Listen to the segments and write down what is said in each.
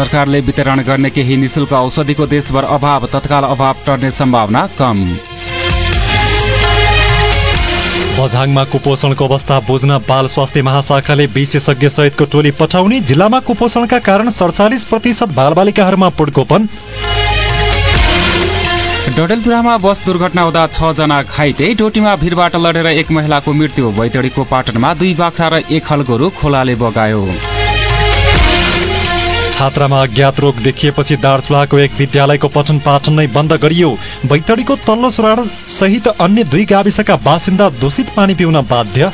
सरकारले वितरण गर्ने केही निशुल्क औषधिको देशभर अभाव तत्काल अभाव टर्ने सम्भावना कम। बझाङमा कुपोषणको अवस्था बुझ्न बाल स्वास्थ्य महाशाखाले विशेषज्ञ सहितको टोली पठाउने जिल्लामा कुपोषणका कारण सडचालिस प्रतिशत बालबालिकाहरूमा पुड्कोपन डडेलधुरामा बस दुर्घटना हुँदा छ जना घाइते डोटीमा भिरबाट लडेर एक महिलाको मृत्यु बैतडीको पाटनमा दुई बाख्रा र एक हल गोरु खोलाले बगायो। छात्रामा अज्ञात रोग देखिएपछि दार्चुलाको एक विद्यालयको पठन पाठन नै बन्द गरियो। बैतडीको तल्लो सुराड सहित अन्य दुई गाविसका बासिन्दा दूषित पानी पिउन बाध्य।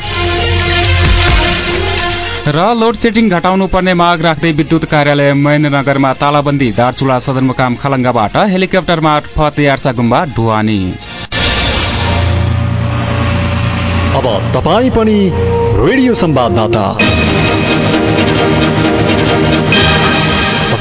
र लोड सेटिङ घटाउनु पर्ने माग राख्दै विद्युत कार्यालय महेन्द्रनगरमा तालाबन्दी दार्चुला सदरमुकाम खलङ्गाबाट हेलिकप्टर मार्फत यार्सा गुम्बा ढुवानी। अब तपाईँ पनि रेडियो संवाददाता।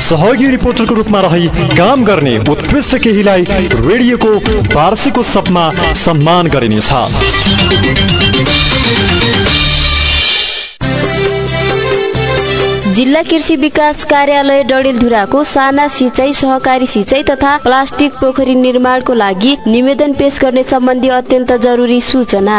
सहयोगी रिपोर्टरको रूपमा रही काम गर्ने उत्कृष्ट केहीलाई रेडियोको वार्षिक उत्सवमा सम्मान गरिनेछ। जिल्ला कृषि विकास कार्यालय डडेलधुराको साना सिंचाई सहकारी सिंचाई तथा प्लास्टिक पोखरी निर्माणको लागि निवेदन पेश गर्ने सम्बन्धी अत्यन्त जरुरी सूचना।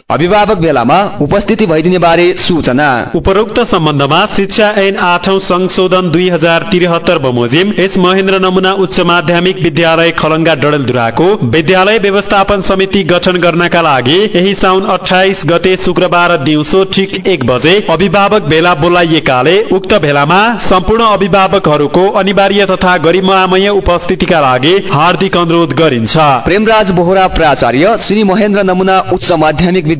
अभिभावक बेलामा उपस्थिति भइदिने बारे सूचना। उपरोक्त सम्बन्धमा शिक्षा ऐन आठौं संशोधन दुई हजार त्रिहत्तर बमोजिम यस महेन्द्र नमुना उच्च माध्यमिक विद्यालय खलङ्गा डडेलधुराको विद्यालय व्यवस्थापन समिति गठन गर्नका लागि यही साउन अठाइस गते शुक्रबार दिउँसो ठिक एक बजे अभिभावक भेला बोलाइएकाले उक्त भेलामा सम्पूर्ण अभिभावकहरूको अनिवार्य तथा गरिमामय उपस्थितिका लागि हार्दिक अनुरोध गरिन्छ। प्रेमराज बोहरा प्राचार्य श्री महेन्द्र नमुना उच्च माध्यमिक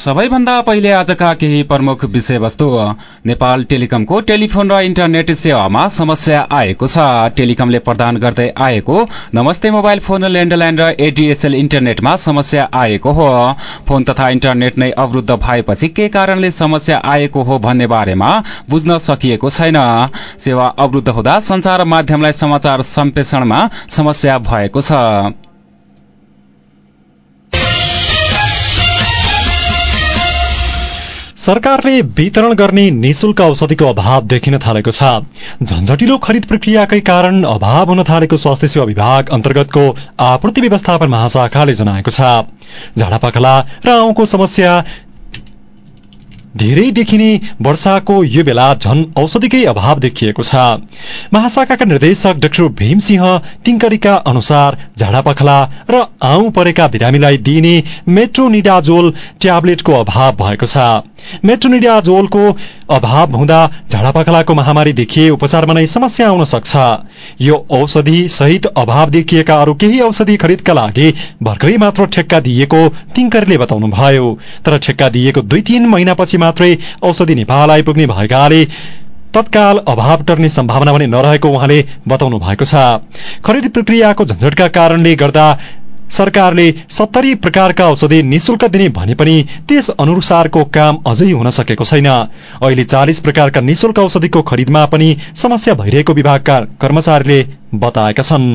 सबैभन्दा पहिले आजका केही प्रमुख विषयवस्तु। नेपाल टेलिकमको टेलिफोन र इन्टरनेट सेवामा समस्या आएको छ। टेलिकमले प्रदान गर्दै आएको नमस्ते मोबाइल फोन ल्यान्डलाइन र एडीएसएल इन्टरनेटमा समस्या आएको हो। फोन तथा इन्टरनेट नै अवरुद्ध भएपछि के कारणले समस्या आएको हो भन्ने बारेमा बुझ्न सकिएको छैन। सेवा अवरुद्ध हुँदा संचार माध्यमलाई समाचार सम्प्रेषणमा समस्या भएको छ। सरकारले वितरण गर्ने निशुल्क औषधिको अभाव देखिन थालेको छ। झन्झटिलो खरिद प्रक्रियाकै कारण अभाव हुन थालेको स्वास्थ्य सेवा विभाग अन्तर्गतको आपूर्ति व्यवस्थापन महाशाखाले जनाएको छ। झाडापखला र औंको समस्या धेरै देखिने वर्षाको यो बेला झन औषधिकै अभाव देखिएको छ। महाशाखाका निर्देशक डाक्टर भीमसिंह तिङ्करीका अनुसार झाडापखला र आउँ परेका बिरामीलाई दिइने मेट्रोनिडाजोल ट्याब्लेटको अभाव भएको छ। मेट्रोनिडाजोलको अभाव हुँदा झाडापखलाको महामारी देखिए उपचारमा नै समस्या आउन सक्छ। यो औषधि सहित अभाव देखिएका अरू केही औषधि खरिदका लागि भर्खरै मात्र ठेक्का दिइएको तिङ्करले बताउनुभयो। तर ठेक्का दिइएको दुई तीन महिनापछि मात्रै औषधि नेपाल आइपुग्ने भएकाले तत्काल अभाव टर्ने सम्भावना भने नरहेको उहाँले बताउनु भएको छ। खरिद प्रक्रियाको झन्झटका कारणले गर्दा सरकारले सत्तरी प्रकारका औषधि निशुल्क दिने भने पनि त्यस अनुसारको काम अझै हुन सकेको छैन। अहिले चालिस प्रकारका निशुल्क औषधिको खरिदमा पनि समस्या भइरहेको विभागका कर्मचारीले बताएका छन्।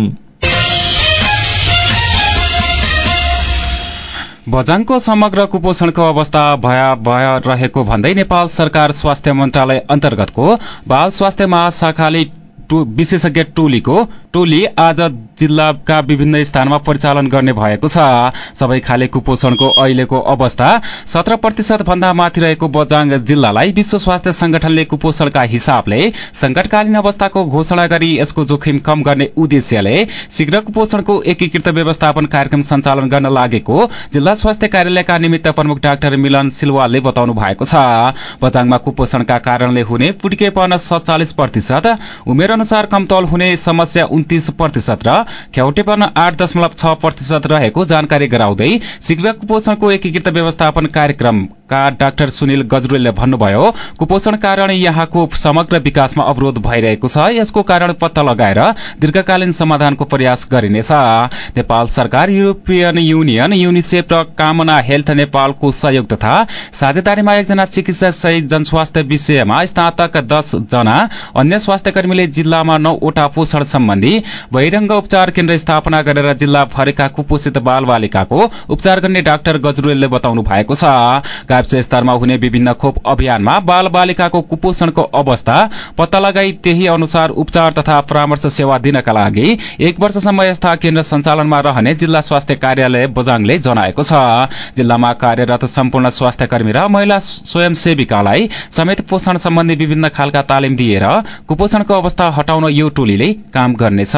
बझाङको समग्र कुपोषणको अवस्था भयावह रहेको भन्दै नेपाल सरकार स्वास्थ्य मन्त्रालय अन्तर्गतको बाल स्वास्थ्य महाशाखाले विशेषज्ञ टोलीको टोली आज जिल्लाका विभिन्न स्थानमा परिचालन गर्ने भएको छ। सबै खाले कुपोषणको अहिलेको अवस्था सत्र प्रतिशत भन्दा माथि रहेको बजाङ जिल्लालाई विश्व स्वास्थ्य संगठनले कुपोषणका हिसाबले संकटकालीन अवस्थाको घोषणा गरी यसको जोखिम कम गर्ने उद्देश्यले शीघ्र कुपोषणको एकीकृत व्यवस्थापन कार्यक्रम सञ्चालन गर्न लागेको जिल्ला स्वास्थ्य कार्यालयका निमित्त प्रमुख डाक्टर मिलन सिलवालले बताउनु भएको छ। बजाङमा कुपोषणका कारणले हुने पुटिकेपन सत्तालिस प्रतिशत उमेर अनुसार कमतौल हुने समस्या उन्तिस प्रतिशत र ख्याउटेपन आठ दशमलव छ प्रतिशत रहेको जानकारी गराउँदै शीघ्र कुपोषणको एकीकृत व्यवस्थापन कार्यक्रमका डाक्टर सुनिल गजरेलले भन्नुभयो कुपोषण कारण यहाँको समग्र विकासमा अवरोध भइरहेको छ। यसको कारण पत्ता लगाएर दीर्घकालीन समाधानको प्रयास गरिनेछ। नेपाल सरकार युरोपियन युनियन युनिसेफ र कामना हेल्थ नेपालको सहयोग तथा साझेदारीमा एकजना चिकित्सक सहित जनस्वास्थ्य विषयमा स्नातक दस जना अन्य स्वास्थ्य कर्मीले जिल्लामा नौवटा पोषण सम्बन्धी बहिरंग उपचार केन्द्र स्थापना गरेर जिल्ला भरेका कुपोषित बाल बालिकाको उपचार गर्ने डाक्टर गजरुलले बताउनु भएको छ। गाविस स्तरमा हुने विभिन्न खोप अभियानमा बाल बालिकाको कुपोषणको अवस्था पत्ता लगाई त्यही अनुसार उपचार तथा परामर्श सेवा दिनका लागि एक वर्षसम्म यस्ता केन्द्र सञ्चालनमा रहने जिल्ला स्वास्थ्य कार्यालय बजाङले जनाएको छ। जिल्लामा कार्यरत सम्पूर्ण स्वास्थ्य र महिला स्वयंसेविकालाई समेत पोषण सम्बन्धी विभिन्न खालका तालिम दिएर कुपोषणको अवस्था हटाउन यो टोलीले काम गर्नेछ।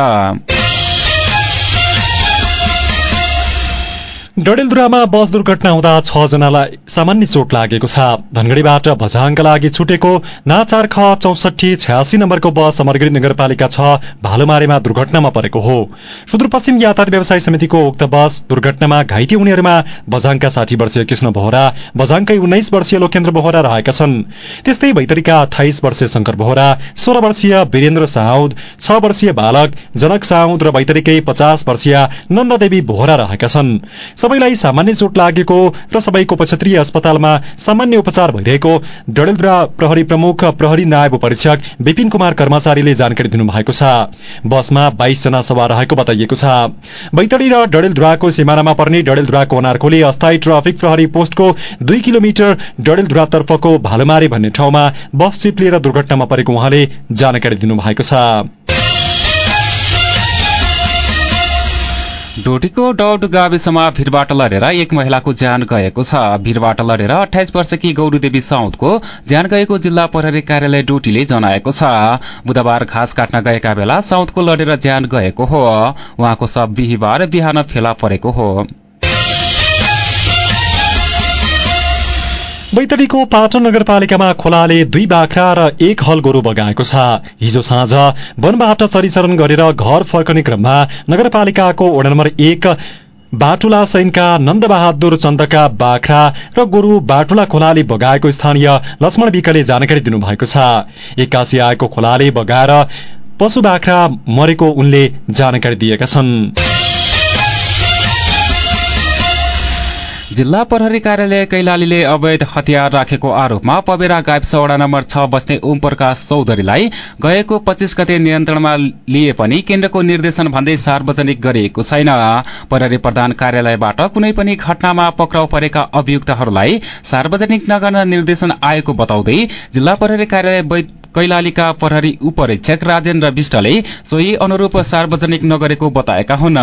डडेलधुरामा बस दुर्घटना हुँदा छ जनालाई सामान्य चोट लागेको छ। धनगढ़ीबाट भजाङका लागि छुटेको नाचार ख चौसठी छयासी नम्बरको बस अमरगिरी नगरपालिका छ भालुमारेमा दुर्घटनामा परेको हो। सुदूरपश्चिम यातायात व्यवसाय समितिको उक्त बस दुर्घटनामा घाइते हुनेहरूमा बझाङका साठी वर्षीय कृष्ण बोहरा बझाङकै उन्नाइस वर्षीय लोकेन्द्र बोहरा रहेका छन्। त्यस्तै भैतरीका अठाइस वर्षीय शंकर बोहरा सोह्र वर्षीय वीरेन्द्र साउद छ वर्षीय बालक जनक साउद र बैतरीकै पचास वर्षीय नन्ददेवी बोहरा रहेका छन्। सबैलाई सामान्य चोट लागेको र सबैको उपक्षेत्रीय अस्पतालमा सामान्य उपचार भइरहेको डडेलधुरा प्रहरी प्रमुख प्रहरी नायब परीक्षक विपिन कुमार कर्मचारीले जानकारी दिनुभएको छ। बसमा बाइस जना सवार रहेको बताइएको छ। बैतडी र डडेलधुराको सिमानामा पर्ने डडेलधुराको अनारकोली अस्थायी ट्राफिक प्रहरी पोस्टको दुई किलोमिटर डडेलधुरातर्फको भालुमारी भन्ने ठाउँमा बस चिप्लिएर दुर्घटनामा परेको उहाँले जानकारी दिनुभएको छ। डोटीको डौड गाविसमा भीरबाट लडेर एक महिलाको ज्यान गएको छ। भीरबाट लडेर अठाइस वर्षकी गौरीदेवी साउदको ज्यान गएको जिल्ला प्रहरी कार्यालय डोटीले जनाएको छ। बुधबार घाँस काट्न गएका बेला साउदको लडेर ज्यान गएको हो। उहाँको सब बिहिबार बिहान फेला परेको हो। बैतडीको पाटन नगरपालिकामा खोलाले दुई बाख्रा र एक हल गोरु बगाएको छ। हिजो साँझ वनबाट चरिचरण गरेर घर फर्कने क्रममा नगरपालिकाको वडा नम्बर एक बाटुला सैनका नन्दबहादुर चन्दका बाख्रा र गोरु बाटुला खोलाले बगाएको स्थानीय लक्ष्मण विकले जानकारी दिनुभएको छ। एक्कासी आएको खोलाले बगाएर पशु बाख्रा मरेको उनले जानकारी दिएका छन्। जिल्ला प्रहरी कार्यालय कैलालीले अवैध हतियार राखेको आरोपमा पबेरा गाविस वडा नम्बर छ बस्ने ओम प्रकाश चौधरीलाई गएको पच्चीस गते नियन्त्रणमा लिए पनि केन्द्रको निर्देशन भन्दै सार्वजनिक गरिएको छैन। प्रहरी प्रधान कार्यालयबाट कुनै पनि घटनामा पक्राउ परेका अभियुक्तहरूलाई सार्वजनिक नगर्न निर्देशन आएको बताउँदै जिल्ला प्रहरी कार्यालय कैलालीका प्रहरी उपरीक्षक राजेन्द्र विष्टले सोही अनुरूप सार्वजनिक नगरेको बताएका हुन्।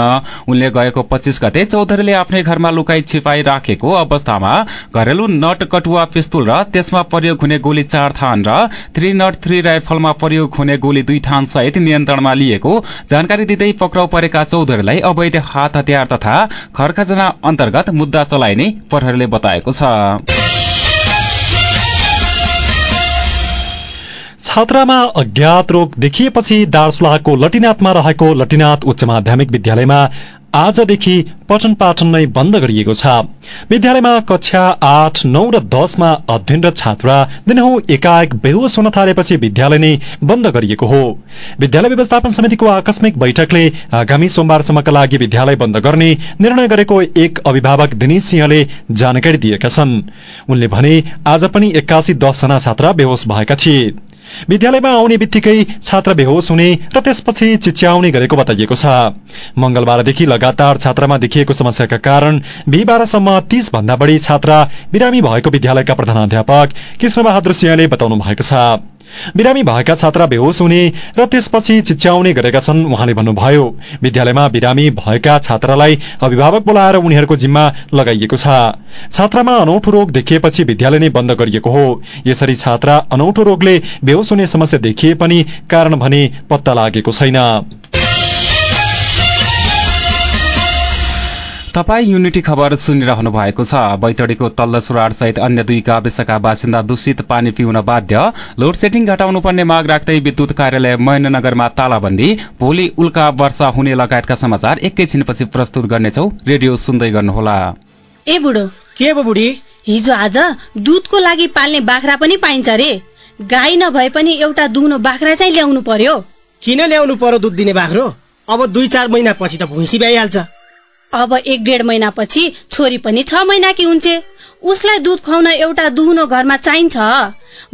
उनले गएको पच्चीस गते चौधरीले आफ्नै घरमा लुकाई छिपाई राखेको अवस्थामा घरेलु नट कटुवा पिस्तुल र त्यसमा प्रयोग हुने गोली चार थान र थ्री नट थ्री राइफलमा प्रयोग हुने गोली दुई थान सहित नियन्त्रणमा लिएको जानकारी दिँदै पक्राउ परेका चौधरीलाई अवैध हात हतियार तथा खर्खजना अन्तर्गत मुद्दा चलाइने प्रहरीले बताएको छ। छात्रामा अज्ञात रोग देखिएपछि दार्चुलाको लटिनाथमा रहेको लटिनाथ उच्च माध्यमिक विद्यालयमा आजदेखि पठन पाठन नै बन्द गरिएको छ। विद्यालयमा कक्षा आठ नौ र दसमा अध्ययनरत छात्रा दिनहौ एकाएक बेहोस हुन थालेपछि विद्यालय नै बन्द गरिएको हो। विद्यालय व्यवस्थापन समितिको आकस्मिक बैठकले आगामी सोमबारसम्मका लागि विद्यालय बन्द गर्ने निर्णय गरेको एक अभिभावक दिनेश सिंहले जानकारी दिएका छन्। उनले भने आज पनि एक्कासी दसजना छात्रा बेहोस भएका थिए। विद्यालयमा आउने बित्तिकै छात्र बेहोस हुने र त्यसपछि चिच्याउने गरेको बताइएको छ। मंगलबारदेखि लगातार छात्रामा देखिएको समस्याका कारण बिहिबारसम्म तीस भन्दा बढ़ी छात्रा बिरामी भएको विद्यालयका प्रधानाध्यापक कृष्ण बहादुर सिंहले बताउनु भएको छ। बिरामी भएका छात्रा बेहोस हुने र त्यसपछि चिच्याउने गरेका छन् उहाँले भन्नुभयो विद्यालयमा बिरामी भएका छात्रालाई अभिभावक बोलाएर उनीहरूको जिम्मा लगाइएको छ। छात्रामा अनौठो रोग देखिएपछि विद्यालय नै बन्द गरिएको हो। यसरी छात्रा अनौठो रोगले बेहोस हुने समस्या देखिए पनि कारण भने पत्ता लागेको छैन। तपाई युनिटी खबर सुनिरहनु भएको छ। बैतडीको तल्लो सुराड सहित अन्य दुई गाविसका बासिन्दा दूषित पानी पिउन बाध्य। लोड सेटिङ घटाउनु पर्ने माग राख्दै विद्युत कार्यालय महेन्द्रनगरमा तालाबन्दी। भोलि उल्का वर्षा हुने लगायतका समाचार एकैछिनपछि प्रस्तुत गर्नेछौ। रेडियो सुन्दै गर्नुहोला। ए बुढो। के बुढी? हिजो आज दुधको लागि पाल्ने बाख्रा पनि पाइन्छ रे। गाई नभए पनि एउटा दुहुनो बाख्रा चाहिँ ल्याउनु पर्यो। किन ल्याउनु पर्यो दुध दिने बाख्रो? अब दुई चार महिनापछि त भुइँसी भइहाल्छ अब एक डेढ महिनापछि छोरी पनि छ महिनाकी हुन्छ। उसलाई दुध खुवाउन एउटा दुहुनो घरमा चाहिन्छ।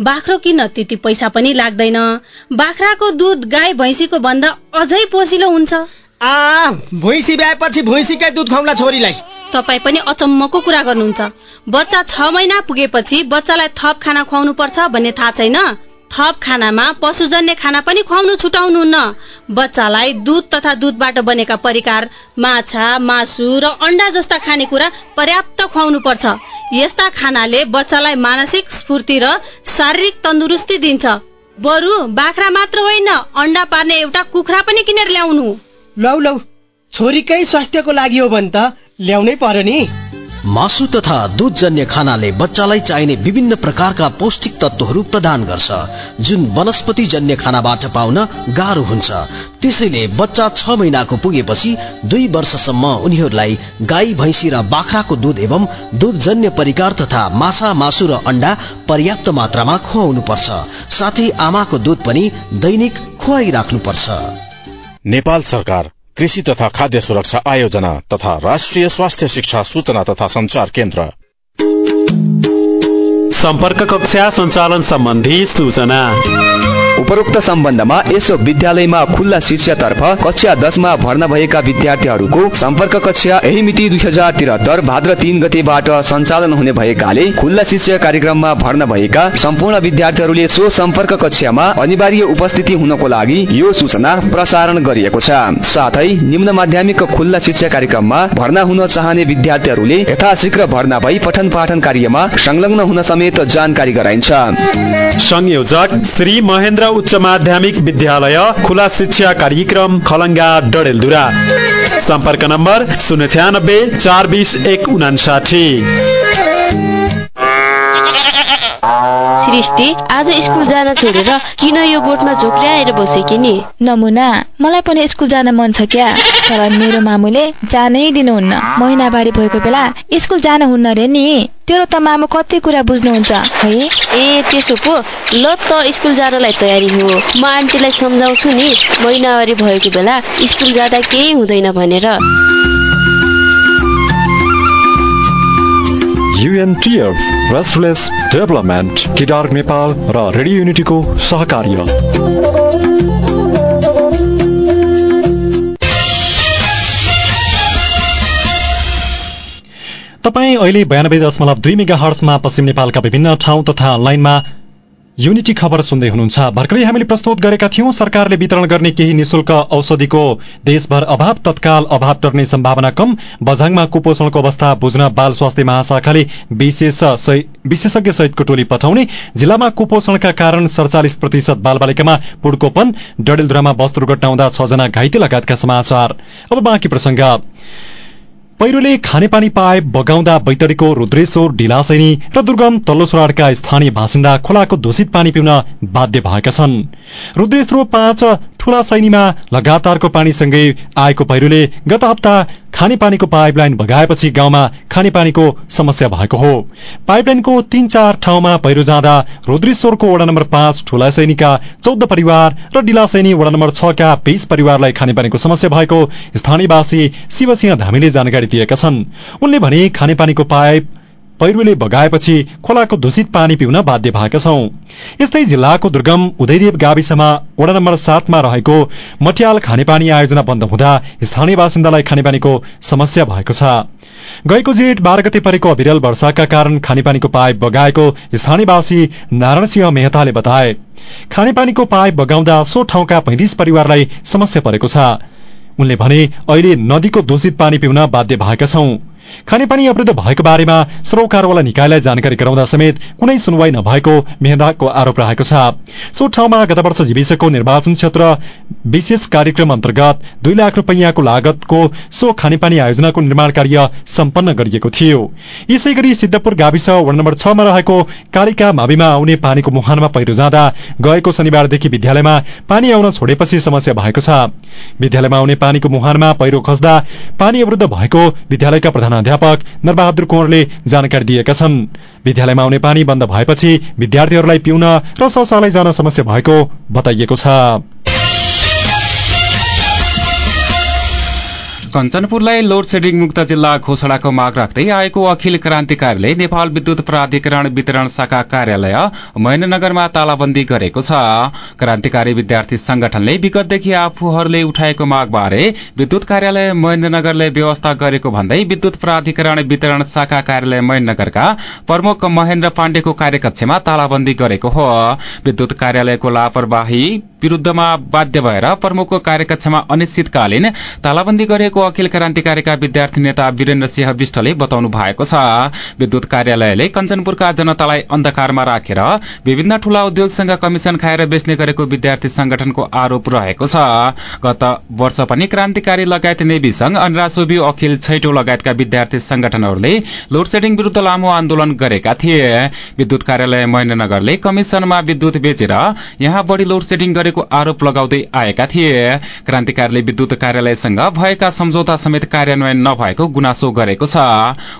बाख्रो किन त्यति पैसा पनि लाग्दैन। बाख्राको दुध गाई भैँसीको भन्दा अझै पोसिलो हुन्छ। आ भैँसी ब्याएपछि भैँसीकै दुध खुवाउला छोरीलाई। तपाईँ पनि अचम्मको कुरा गर्नुहुन्छ। बच्चा छ महिना पुगेपछि बच्चालाई थप खाना खुवाउनु पर्छ भन्ने थाहा छैन? थप खानामा पशुजन्य खाना पनि खुवाउनु छुटाउनुहुन्न बच्चालाई दुध तथा दुधबाट बनेका परिकार माछा मासु र अन्डा जस्ता खानेकुरा पर्याप्त खुवाउनु पर्छ यस्ता खानाले बच्चालाई मानसिक स्फूर्ति र शारीरिक तन्दुरुस्ती दिन्छ। बरु बाख्रा मात्र होइन अन्डा पार्ने एउटा कुखुरा पनि किनेर ल्याउनु। लौ लौ छोरीकै स्वास्थ्यको लागि हो भने त ल्याउनै पर्यो नि। मासु तथा दुधजन्य खानाले बच्चालाई चाहिने विभिन्न प्रकारका पौष्टिक तत्वहरू प्रदान गर्छ जुन वनस्पति जन्य खानाबाट पाउन गाह्रो हुन्छ। त्यसैले बच्चा छ महिनाको पुगेपछि दुई वर्षसम्म उनीहरूलाई गाई भैँसी र बाख्राको दुध एवं दुधजन्य परिकार तथा माछा मासु र अन्डा पर्याप्त मात्रामा खुवाउनु पर्छ साथै आमाको दुध पनि दैनिक खुवाइराख्नु पर्छ नेपाल सरकार कृषि तथा खाद्य सुरक्षा आयोजना तथा राष्ट्रिय स्वास्थ्य शिक्षा सूचना तथा संचार केन्द्र। सम्पर्क कक्षा सञ्चालन सम्बन्धी सूचना। उपरोक्त सम्बन्धमा यसो विद्यालयमा खुल्ला शिक्षातर्फ कक्षा दसमा भर्ना भएका विद्यार्थीहरूको सम्पर्क कक्षा यही मिति दुई हजार त्रिहत्तर भाद्र तिन गतेबाट सञ्चालन हुने भएकाले खुल्ला शिक्षा कार्यक्रममा भर्ना भएका सम्पूर्ण विद्यार्थीहरूले सो सम्पर्क कक्षामा अनिवार्य उपस्थिति हुनको लागि यो सूचना प्रसारण गरिएको छ। साथै निम्न माध्यमिक खुल्ला शिक्षा कार्यक्रममा भर्ना हुन चाहने विद्यार्थीहरूले यथाशीघ्र भर्ना भई पठन पाठन कार्यमा संलग्न हुन समेत जानकारी गराइन्छ। संयोजक श्री महेन्द्र उच्च माध्यमिक विद्यालय खुला शिक्षा कार्यक्रम खलङ्गा डडेलधुरा। सम्पर्क नम्बर शून्य छ्यानब्बे चार बिस एक उनासाठी सृष्टि आज स्कुल जान छोडेर किन यो गोठमा झोक्ल्याएर बसेकी नि? नमुना मलाई पनि स्कुल जान मन छ क्या। तर मेरो मामुले जानै दिनुहुन्न। महिनावारी भएको बेला स्कुल जान हुन्न रे नि। तेरो त मामु कति कुरा बुझ्नुहुन्छ है? ए त्यसो पो। ल त स्कुल जानलाई तयारी हो। म आन्टीलाई सम्झाउँछु नि। महिनावारी भएको बेला स्कुल जाँदा केही हुँदैन भनेर। युएनटिएफ रेस्टलेस डेभलपमेन्ट किडार नेपाल र रेडियो युनिटीको सहकार्य। तपाईँ अहिले बयानब्बे दशमलव दुई मेगा हर्समा पश्चिम नेपालका विभिन्न ठाउँ तथा अनलाइनमा युनिटी खबर सुन्दै हुनुहुन्छ। भर्खरै हामीले प्रस्तुत गरेका थियौं सरकारले वितरण गर्ने केही निशुल्क औषधिको। देशभर अभाव तत्काल अभाव टर्ने सम्भावना कम। बझाङमा कुपोषणको अवस्था बुझ्न बाल स्वास्थ्य महाशाखाले विशेषज्ञ सहितको टोली पठाउने। जिल्लामा कुपोषणका कारण सडचालिस प्रतिशत बालबालिकामा पुड्कोपन डडेलधुरामा बस दुर्घटना हुँदा छजना घाइते लगायतका समाचार। अब बाँकी प्रसंग पहिरोले खानेपानी पाइप बगाउँदा बैतडीको रुद्रेश्वर ढिलासैनी र दुर्गम तल्लो सोराडका स्थानीय बासिन्दा खोलाको दूषित पानी पिउन बाध्य भएका छन्। रुद्रेश्वर पाँच ठूला सैनीमा लगातारको पानीसँगै आएको पहिरोले गत हप्ता खानेपानीको पाइपलाइन बगाएपछि गाउँमा खानेपानीको समस्या भएको हो। पाइपलाइनको तीन चार ठाउँमा पहिरो जाँदा रुद्रेश्वरको वडा नम्बर पाँच ठूला सैनीका चौध परिवार र डिलासैनी वडा नम्बर छका बीस परिवारलाई खानेपानीको समस्या भएको स्थानीयवासी शिवसिंह धामीले जानकारी दिएका छन्। उनले भने खानेपानीको पाइप पहिरोले बगाएपछि खोलाको दूषित पानी पिउन बाध्य भएका छौं। यस्तै जिल्लाको दुर्गम उदयदेव गाविसमा वडा नम्बर सातमा रहेको मट्याल खानेपानी आयोजना बन्द हुँदा स्थानीय बासिन्दालाई खानेपानीको समस्या भएको छ। गएको जेठ बाह्र गते परेको अविरल वर्षाका कारण खानेपानीको पाइप बगाएको स्थानीयवासी नारायण सिंह मेहताले बताए खानेपानीको पाइप बगाउँदा सो ठाउँका पैंतिस परिवारलाई समस्या परेको छ। उनले भने अहिले नदीको दूषित पानी पिउन बाध्य भएका छौं। खानेपानी अवरुद्ध भएको बारेमा सरोकारवाला निकायलाई जानकारी गराउँदा समेत कुनै सुनवाई नभएको मेहदाको आरोप रहेको छ। सो ठाउँमा गत वर्ष जीविसको निर्वाचन क्षेत्र विशेष कार्यक्रम अन्तर्गत दुई लाख रूपियाँको लागतको सो खानेपानी आयोजनाको निर्माण कार्य सम्पन्न गरिएको थियो। यसै गरी सिद्धपुर गाविस वडा नम्बर छमा रहेको कालिका माविमा आउने पानीको मुहानमा पहिरो जाँदा गएको शनिबारदेखि विद्यालयमा पानी आउन छोडेपछि समस्या भएको छ। विद्यालयमा आउने पानीको मुहानमा पहिरो खस्दा पानी अवरुद्ध भएको विद्यालयका प्रधान अध्यापक नरबहादुर कुँवरले जानकारी दिएका छन्। विद्यालयमा आउने पानी बन्द भएपछि विद्यार्थीहरूलाई पिउन र शौचालय जान समस्या भएको बताइएको छ। कञ्चनपुरलाई लोड सेडिङ मुक्त जिल्ला घोषणाको माग राख्दै आएको अखिल क्रान्तिकारीले नेपाल विद्युत प्राधिकरण वितरण शाखा कार्यालय महेन्द्रनगरमा तालाबन्दी गरेको छ। क्रान्तिकारी विद्यार्थी संगठनले विगतदेखि आफूहरूले उठाएको मागबारे विद्युत कार्यालय महेन्द्रनगरले व्यवस्था गरेको भन्दै विद्युत प्राधिकरण वितरण शाखा कार्यालय महेन्द्रनगरका प्रमुख महेन्द्र पाण्डेको कार्यकक्षमा तालाबन्दी गरेको हो। विद्युत कार्यालयको लापरवाही विरूद्धमा बाध्य भएर प्रमुखको कार्यकक्षमा अनिश्चितकालीन तालाबन्दी गरेको अखिल क्रान्तिकारीका विद्यार्थी नेता वीरेन्द्र सिंह विष्टले बताउनु भएको छ। विद्युत कार्यालयले कञ्चनपुरका जनतालाई अन्धकारमा राखेर विभिन्न ठूला उद्योगसँग कमिशन खाएर बेच्ने गरेको विद्यार्थी संगठनको आरोप रहेको छ। गत वर्ष पनि क्रान्तिकारी लगायत नेवी संघ अनरासोबी अखिल छैटौं लगायतका विद्यार्थी संगठनहरूले लोडसेडिङ विरूद्ध लामो आन्दोलन गरेका थिए। विद्युत कार्यालय महेन्द्रनगरले कमिशनमा विद्युत बेचेर यहाँ बढ़ी लोडसेडिङ गरेको आरोप लगाउँदै आएका थिए। क्रान्तिकारीले विद्युत कार्यालयसँग भएका सम्झौता समेत कार्यान्वयन नभएको गुनासो गरेको छ।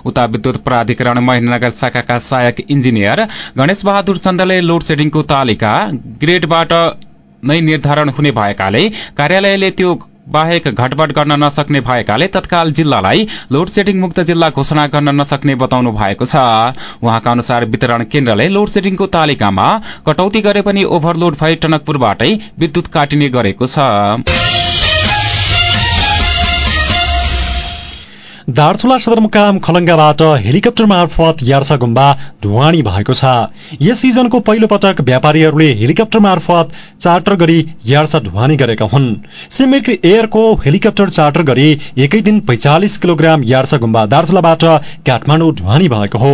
उता विद्युत प्राधिकरण महेन्द्रनगर शाखाका सहायक इन्जिनियर गणेश बहादुर चन्दले लोडसेडिङको तालिका ग्रेडबाट नै निर्धारण हुने भएकाले कार्यालयले त्यो बाहेक घटबड गर्न नसक्ने भएकाले तत्काल जिल्लालाई लोड सेडिङ मुक्त जिल्ला घोषणा गर्न नसक्ने बताउनु भएको छ। उहाँका अनुसार वितरण केन्द्रले लोड सेडिङको तालिकामा कटौती गरे पनि ओभरलोड भई टनकपुरबाटै विद्युत काटिने गरेको छ। दार्चुला सदरमुकाम खलङ्गाबाट हेलिकप्टर मार्फत यार्सा गुम्बा ढुवानी भएको छ। यस सिजनको पहिलो पटक व्यापारीहरूले हेलिकप्टर मार्फत चार्टर गरी यार्सा ढुवानी गरेका हुन्। सिमिक एयरको हेलिकप्टर चार्टर गरी एकै दिन पैंचालिस किलोग्राम यार्सा गुम्बा दार्चुलाबाट काठमाडौँ ढुवानी भएको हो।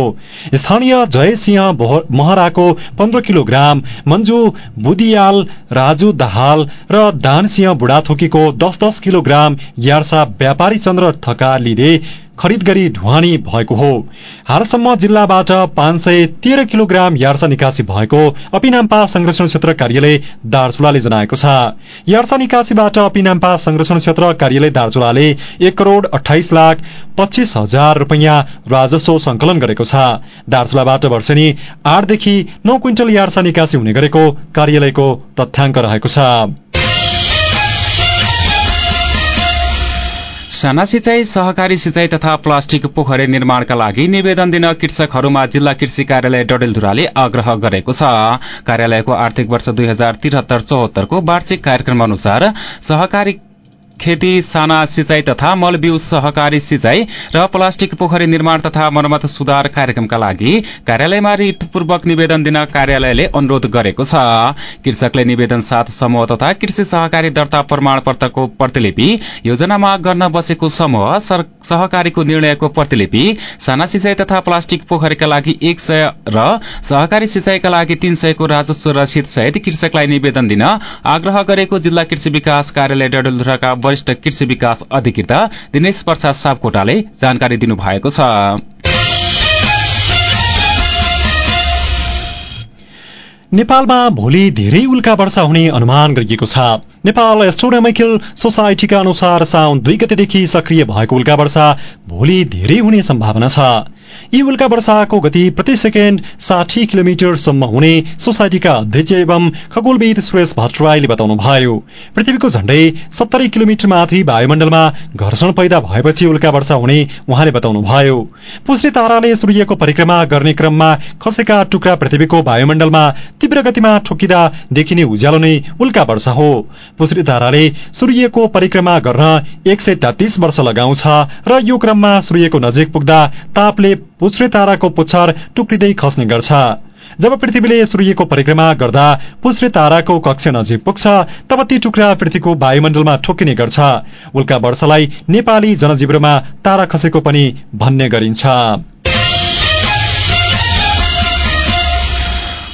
स्थानीय जयसिंह महराको पन्ध्र किलोग्राम मन्जु बुदियाल राजु दाहाल र दानसिंह बुढाथोकीको दस दस किलोग्राम यार्सा व्यापारी चन्द्र थकालीले खरिद गरी ढुवानी भएको हो। हालसम्म जिल्लाबाट पाँच सय तेह्र किलोग्राम यार्सा निकासी भएको अपिनाम्पा संरक्षण क्षेत्र कार्यालय दार्चुलाले जनाएको छ। यार्सा निकासीबाट अपिनाम्पा संरक्षण क्षेत्र कार्यालय दार्चुलाले एक करोड़ अठाइस लाख पच्चीस हजार रूपियाँ राजस्व संकलन गरेको छ। दार्चुलाबाट वर्षेनी आठदेखि नौ क्विन्टल यार्सा निकासी हुने गरेको कार्यालयको तथ्याङ्क रहेको छ। साना सिंचाई सहकारी सिंचाई तथा प्लास्टिक पोखरी निर्माणका लागि निवेदन दिन कृषकहरूमा जिल्ला कृषि कार्यालय डडेलधुराले आग्रह गरेको छ। कार्यालयको आर्थिक वर्ष दुई हजार त्रिहत्तर चौहत्तरको वार्षिक कार्यक्रम अनुसार सहकारी खेती साना सिंचाई तथा मलबिउ सहकारी सिंचाई र प्लास्टिक पोखरी निर्माण तथा मरमत सुधार कार्यक्रमका लागि कार्यालयमा रितपूर्वक निवेदन दिन कार्यालयले अनुरोध गरेको छ। कृषकले निवेदन साथ समूह तथा कृषि सहकारी दर्ता प्रमाण पत्रको प्रतिलिपि योजना माग गर्न बसेको समूह सहकारीको निर्णयको प्रतिलिपि साना सिंचाई तथा प्लास्टिक पोखरीका लागि एक सय र सहकारी सिंचाईका लागि तीन सयको राजस्व रसिद सहित कृषकलाई निवेदन दिन आग्रह गरेको जिल्ला कृषि विकास कार्यालय डडेलधुराका वरिष्ठ कृषि विकास अधिकृत दिनेश प्रसाद सापकोटाले जानकारी दिनुभएको छ। नेपालमा भोलि धेरै उल्का वर्षा हुने अनुमान गरिएको छ। नेपाल एस्ट्रोनोमिकल सोसाइटीका अनुसार साउन दुई गतेदेखि सक्रिय भएको उल्का वर्षा भोलि धेरै हुने सम्भावना छ। यी उल्का वर्षाको गति प्रति सेकेण्ड साठी किलोमिटरसम्म हुने सोसाइटीका अध्यक्ष एवं खगोलविद सुरेश भट्टराईले बताउनुभयो पृथ्वीको झण्डै सत्तरी किलोमिटर माथि वायुमण्डलमा घर्षण पैदा भएपछि उल्का वर्षा हुने उहाँले बताउनुभयो पुष्री ताराले सूर्यको परिक्रमा गर्ने क्रममा खसेका टुक्रा पृथ्वीको वायुमण्डलमा तीव्र गतिमा ठोकिँदा देखिने उज्यालो नै उल्का वर्षा हो। पुष्री ताराले सूर्यको परिक्रमा गर्न एक सय तेत्तीस वर्ष लगाउँछ र यो क्रममा सूर्यको नजिक पुग्दा तापले पुच्छ्रे ताराको पुच्छर टुक्रिँदै खस्ने गर्छ। जब पृथ्वीले सूर्यको परिक्रमा गर्दा पुच्छ्रे ताराको कक्ष नजिक पुग्छ तब ती टुक्रा पृथ्वीको वायुमण्डलमा ठोकिने गर्छ। उल्का वर्षलाई नेपाली जनजीवनमा तारा खसेको पनि भन्ने गरिन्छ।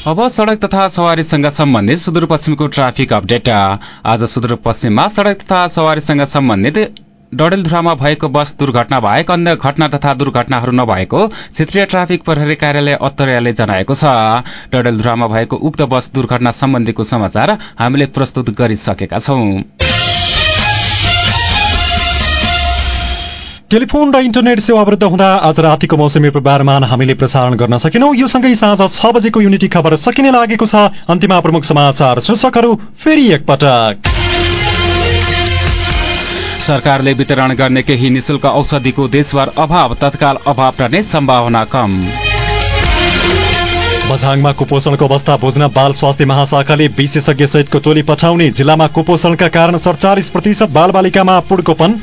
अब सड़क तथा सवारीसँग सम्बन्धित सुदूरपश्चिमको ट्राफिक अपडेट। आज सुदूरपश्चिममा सड़क तथा सवारीसँग सम्बन्धित डडेलधुरामा भएको बस दुर्घटना बाहेक अन्य घटना तथा दुर्घटनाहरू नभएको क्षेत्रीय ट्राफिक प्रहरी कार्यालय अत्तरियाले जनाएको छ। डडेलधुरामा भएको उक्त बस दुर्घटना सम्बन्धीको समाचार हामीले प्रस्तुत गरिसकेका छौं। टेलिफोन र इन्टरनेट सेवा अवरुद्ध हुँदा आज रातिको मौसमी पूर्वानुमान हामीले प्रसारण गर्न सकेनौं। यो सँगै साँझ छ बजेको युनिटी खबर सकिने लागेको छ। अन्तिममा प्रमुख समाचार शीर्षकहरू फेरि एकपटक। सरकारले वितरण गर्ने केही निशुल्क औषधिको देशभर अभाव तत्काल अभाव रहने सम्भावना कम। बझाङमा कुपोषणको अवस्था बुझ्न बाल स्वास्थ्य महाशाखाले विशेषज्ञ सहितको टोली पठाउने जिल्लामा कुपोषणका कारण सडचालिस प्रतिशत बालबालिकामा पुडकोपन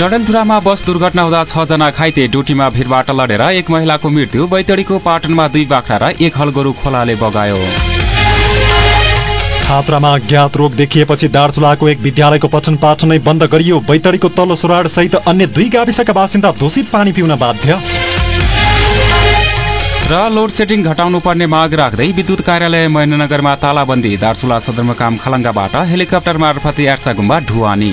डडेलधुरामा बस दुर्घटना हुँदा छ जना घाइते ड्युटीमा भिडबाट लडेर एक महिलाको मृत्यु बैतडीको पाटनमा दुई बाख्रा र एक हल गोरु खोलाले बगायो। छात्रामा अज्ञात रोग देखिएपछि दार्चुलाको एक विद्यालयको पठन पाठन नै बन्द गरियो। बैतडीको तल्लो सुराड सहित अन्य दुई गाविसका बासिन्दा दूषित पानी पिउन बाध्य। र लोड घटाउनु पर्ने माग राख्दै विद्युत कार्यालय महेन्द्रनगरमा तालाबन्दी दार्चुला सदरमुकाम खलङ्गाबाट हेलिकप्टर मार्फत यार्सा गुम्बा ढुवानी।